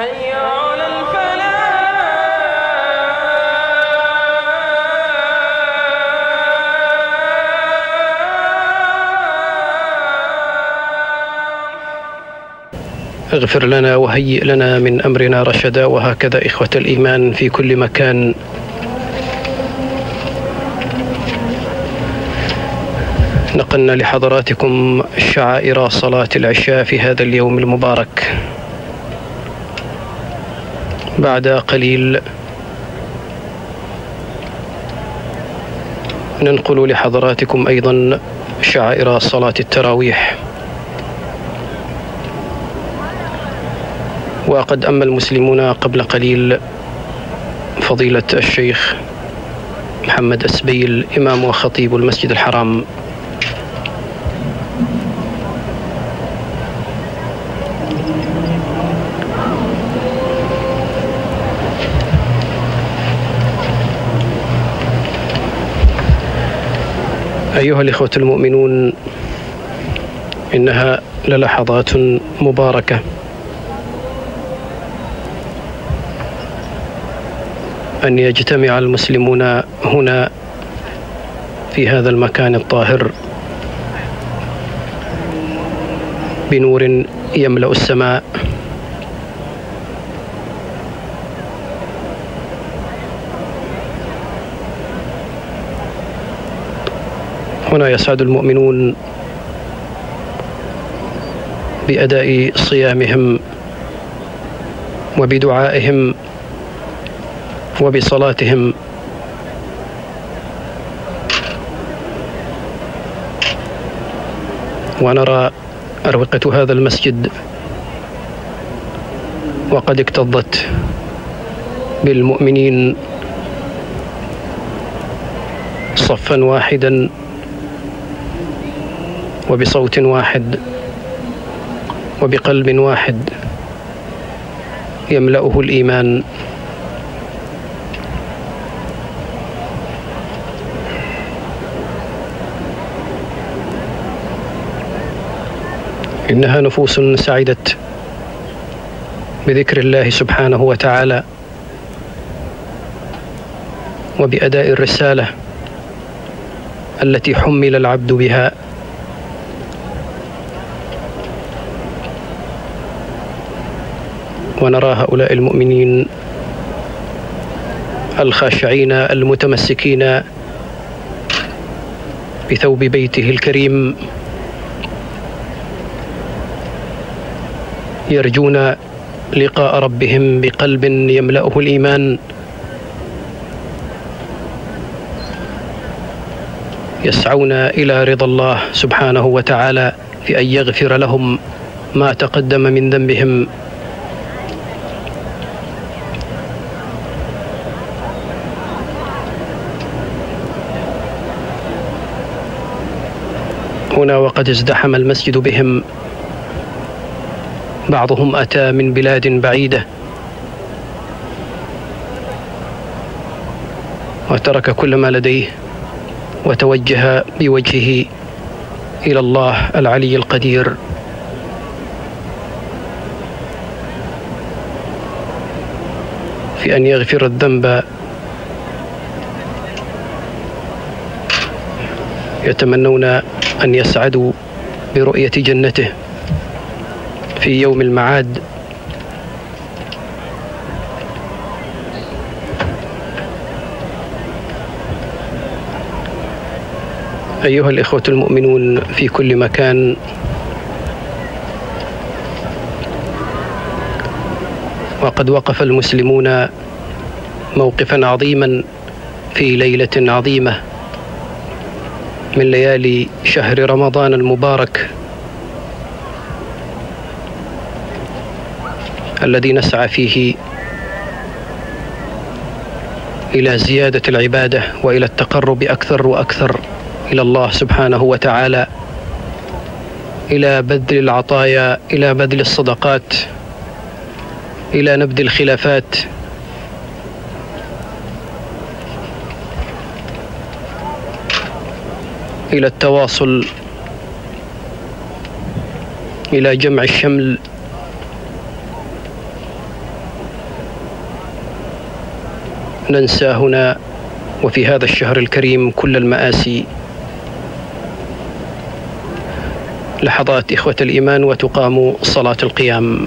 على اغفر لنا وهيئ لنا من أمرنا رشدا وهكذا إخوة الإيمان في كل مكان. نقلنا لحضراتكم شعائر صلاة العشاء في هذا اليوم المبارك. بعد قليل. ننقل لحضراتكم أيضا شعائر صلاة التراويح. وقد أما المسلمون قبل قليل فضيلة الشيخ محمد أسبيل إمام وخطيب المسجد الحرام. أيها الإخوة المؤمنون إنها للحظات مباركة. أن يجتمع المسلمون هنا في هذا المكان الطاهر بنور يملأ السماء. هنا يسعد المؤمنون بأداء صيامهم وبدعائهم وبصلاتهم. ونرى أروقة هذا المسجد وقد اكتظت بالمؤمنين صفا واحدا وبصوت واحد وبقلب واحد يملأه الإيمان. إنها نفوس سعدت بذكر الله سبحانه وتعالى وبأداء الرسالة التي حمل العبد بها. ونرى هؤلاء المؤمنين الخاشعين المتمسكين بثوب بيته الكريم يرجون لقاء ربهم بقلب يملأه الإيمان. يسعون إلى رضا الله سبحانه وتعالى في أن يغفر لهم ما تقدم من ذنبهم. هنا وقد ازدحم المسجد بهم. بعضهم أتى من بلاد بعيدة وترك كل ما لديه وتوجه بوجهه إلى الله العلي القدير. في أن يغفر الذنب يتمنون أن يسعدوا برؤية جنته في يوم المعاد. أيها الإخوة المؤمنون في كل مكان وقد وقف المسلمون موقفا عظيما في ليلة عظيمة. من ليالي شهر رمضان المبارك الذي نسعى فيه إلى زيادة العبادة وإلى التقرب أكثر وأكثر إلى الله سبحانه وتعالى إلى بذل العطايا إلى بذل الصدقات إلى نبذ الخلافات. إلى التواصل إلى جمع الشمل. ننسى هنا وفي هذا الشهر الكريم كل المآسي. لحظات إخوة الإيمان وتقام صلاة القيام.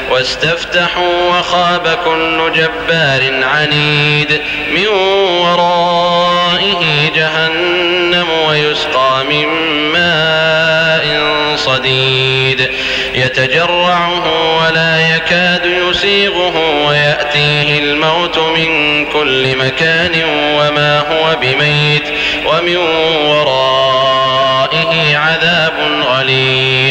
واستفتحوا وخاب كل جبار عنيد من ورائه جهنم ويسقى من ماء صديد. يتجرعه ولا يكاد يسيغه ويأتيه الموت من كل مكان وما هو بميت ومن ورائه عذاب غليظ.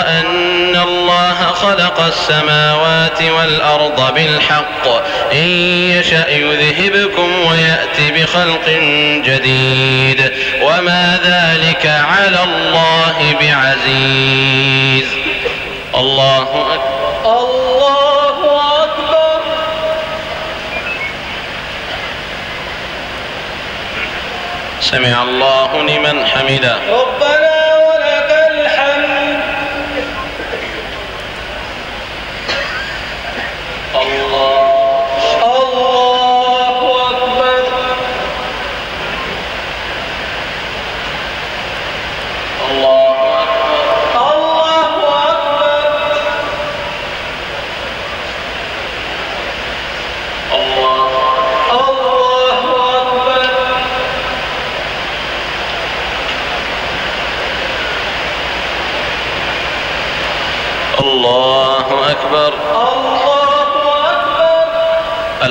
السماوات والأرض بالحق. إن يشأ يذهبكم ويأتي بخلق جديد. وما ذلك على الله بعزيز. الله أكبر. الله أكبر. سمع الله لمن حمده ربنا ولك الحمد الله الله أكبر الله أكبر الله أكبر الله الله أكبر الله أكبر الله أكبر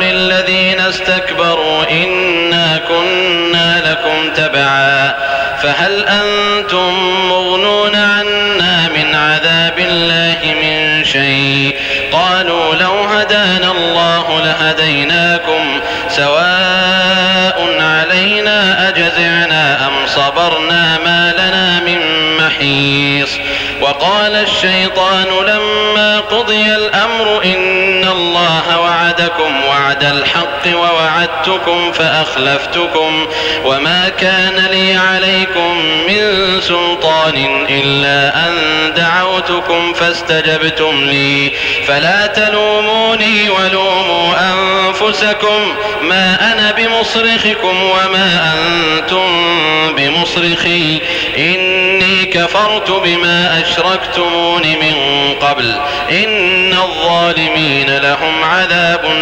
للذين استكبروا إنا كنا لكم تبعا فهل أنتم مغنون عنا من عذاب الله من شيء قالوا لو هدانا الله لهديناكم سواء علينا أجزعنا أم صبرنا ما لنا من محيص وقال الشيطان لما وعدكم وعد الحق ووعدتكم فأخلفتكم وما كان لي عليكم من سلطان إلا أن دعوتكم فاستجبتم لي. فلا تلوموني ولوموا أنفسكم ما أنا بمصرخكم وما أنتم بمصرخي. إني كفرت بما أشركتمون من قبل. إن الظالمين لهم عذاب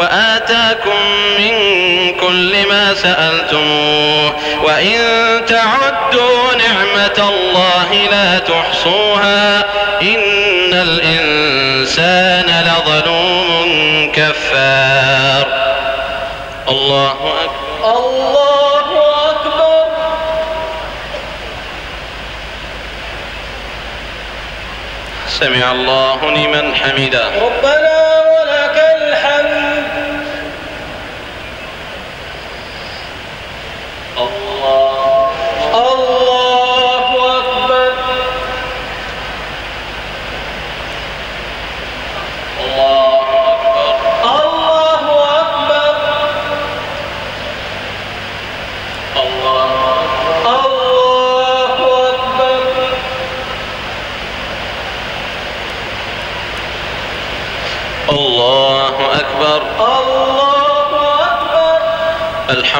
وآتاكم من كل ما سألتموه وإن تعدوا نعمة الله لا تحصوها إن الإنسان لظلوم كفار. الله أكبر. الله أكبر. سمع الله لمن حمده. ربنا ولك الحمد الله الله أكبر الله أكبر الله أكبر الله الله أكبر الله أكبر الله أكبر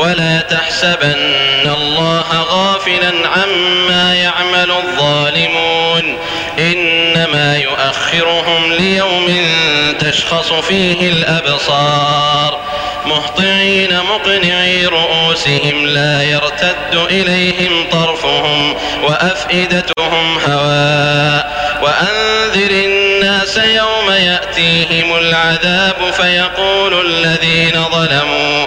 ولا تحسبن الله غافلا عما يعمل الظالمون. إنما يؤخرهم ليوم تشخص فيه الأبصار. مهطعين مقنعي رؤوسهم لا يرتد إليهم طرفهم وأفئدتهم هواء. وأنذر الناس يوم يأتيهم العذاب فيقول الذين ظلموا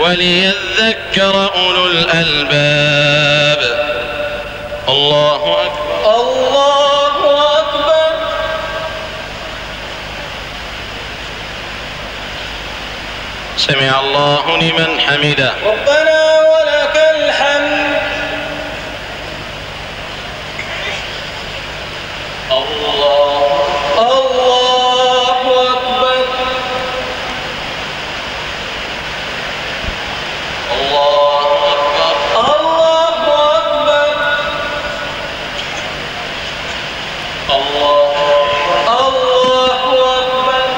وليذكر أولو الألباب. الله أكبر. الله أكبر. سمع الله لمن حمده. ربنا ولك الحمد الله أكبر الله أكبر الله أكبر الله أكبر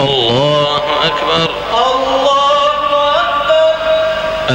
الله أكبر الله أكبر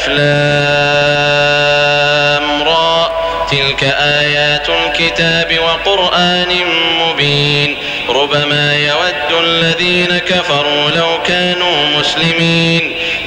ألف لام را. تلك آيات الكتاب وقرآن مبين. ربما يود الذين كفروا لو كانوا مسلمين.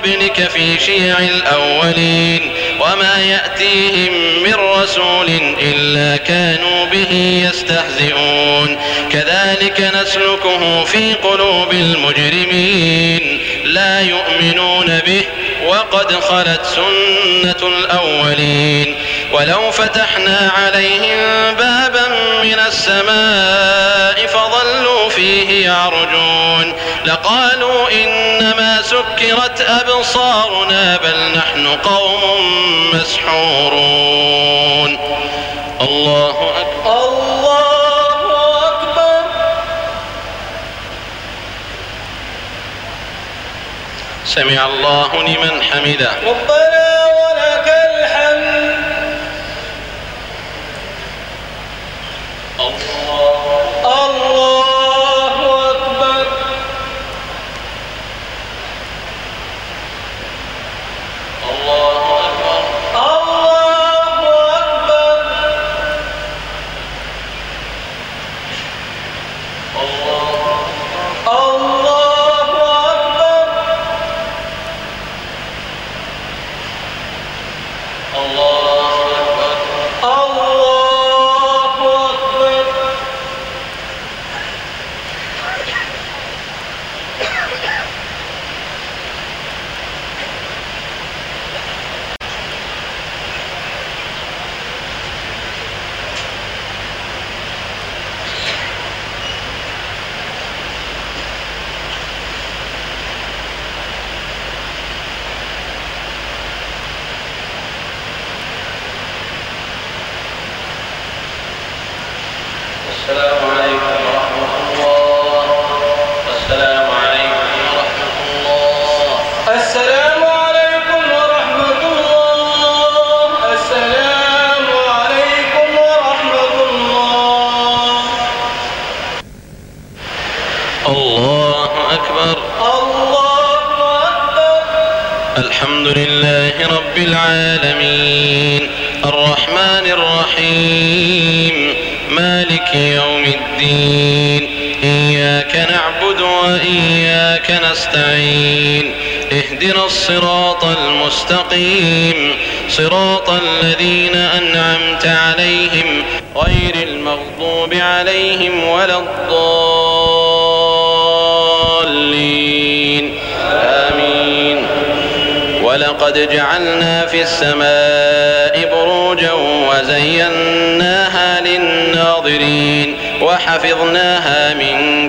قبلك في شيع الأولين وما يأتيهم من رسول إلا كانوا به يستهزئون. كذلك نسلكه في قلوب المجرمين. لا يؤمنون به وقد خلت سنة الأولين. ولو فتحنا عليهم بابا من السماء فظلوا فيه يعرجون. لقالوا سكرت أبصارنا بل نحن قوم مسحورون. الله أكبر. الله أكبر. سمع الله لمن حمده. ربنا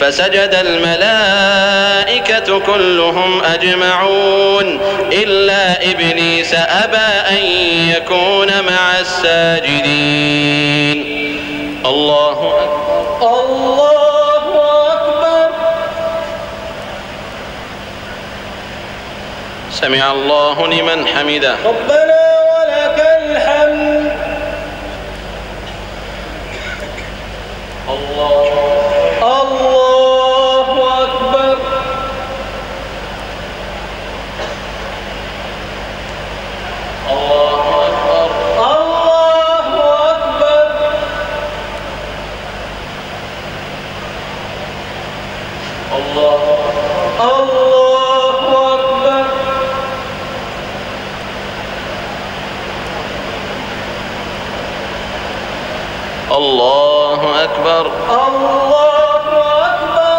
فسجد الملائكة كلهم أجمعون إلا إبليس أبى أن يكون مع الساجدين. الله أكبر. الله أكبر. سمع الله لمن حمده. ربنا ولك الحمد الله الله أكبر الله أكبر الله أكبر الله الله أكبر الله أكبر الله أكبر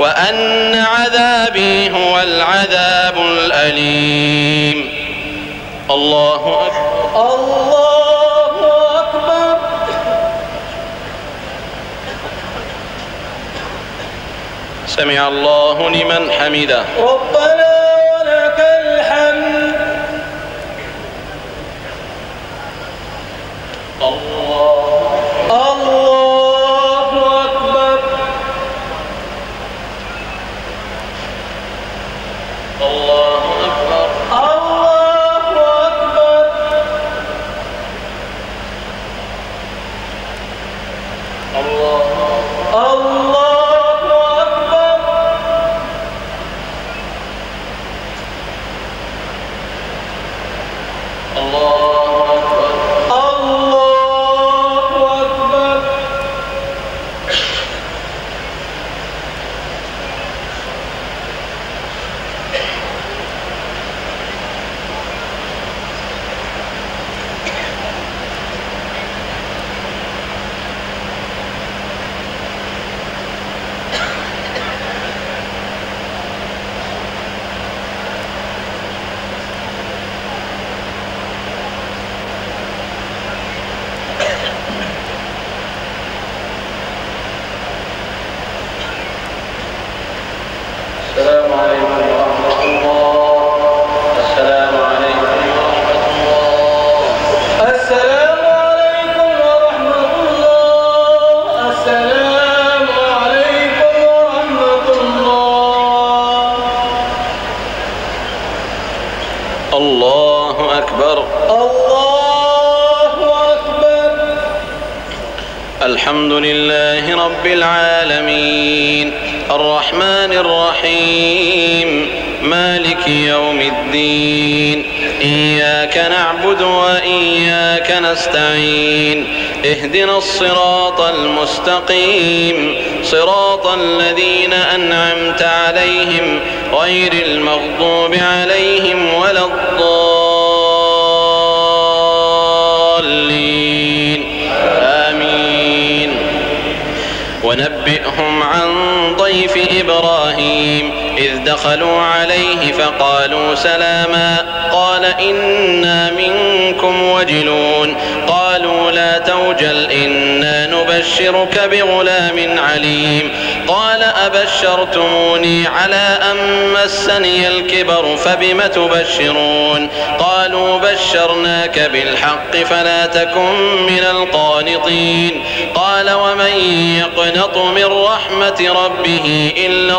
وأن عذابي هو العذاب الأليم. الله أكبر. الله أكبر. سمع الله لمن حمده. ربنا ولك الحمد. الله نستعين. اهدنا الصراط المستقيم. صراط الذين أنعمت عليهم غير المغضوب عليهم ولا الضالين. آمين. ونبئهم عن ضيف إبراهيم. إذ دخلوا عليه فقالوا سلاما قال إنا منكم وجلون قالوا لا توجل إنا نبشرك بغلام عليم قال أبشرتموني على أن مسني الكبر فبم تبشرون قالوا بشرناك بالحق فلا تكن من القانطين قال ومن يقنط من رحمة ربه إلا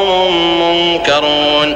منكرون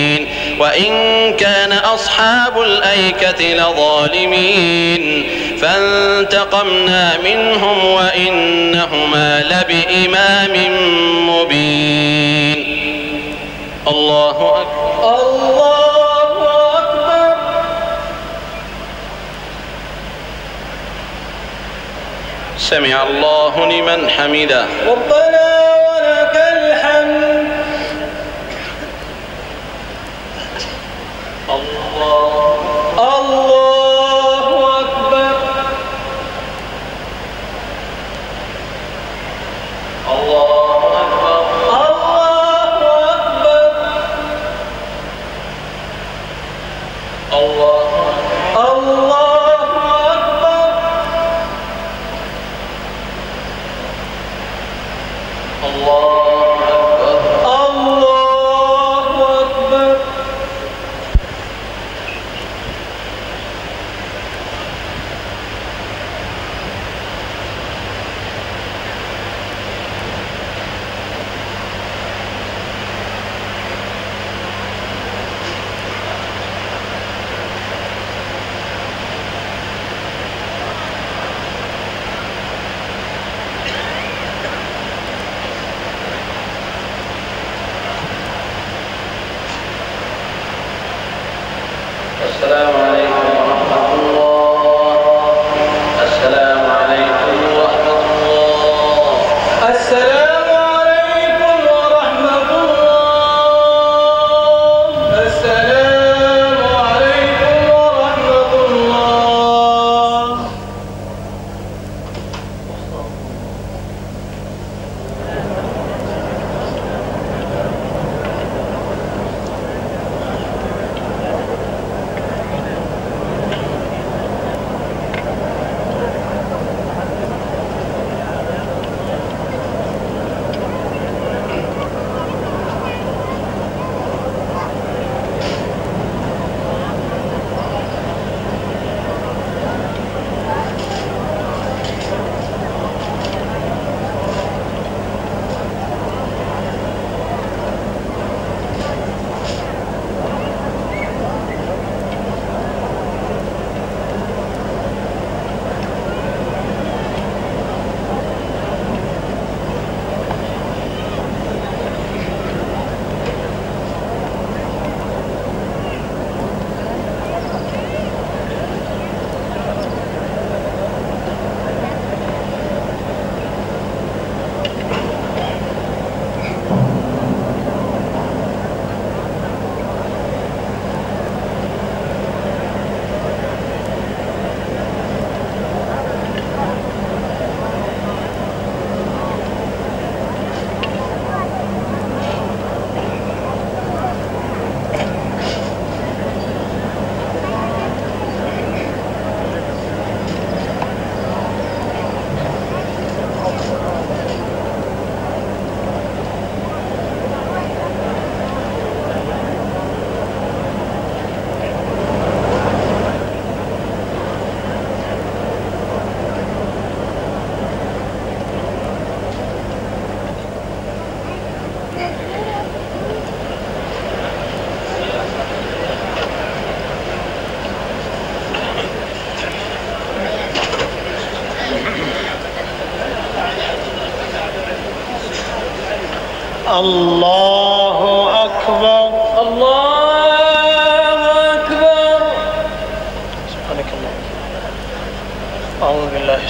وإن كان أصحاب الأيكة لظالمين فانتقمنا منهم وإنهما لبإمام مبين. الله أكبر. الله أكبر. سمع الله لمن حمده. ربنا ولك الحمد. الله السلام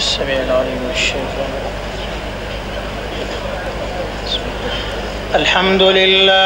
السميع العليم من الشيطان. الحمد لله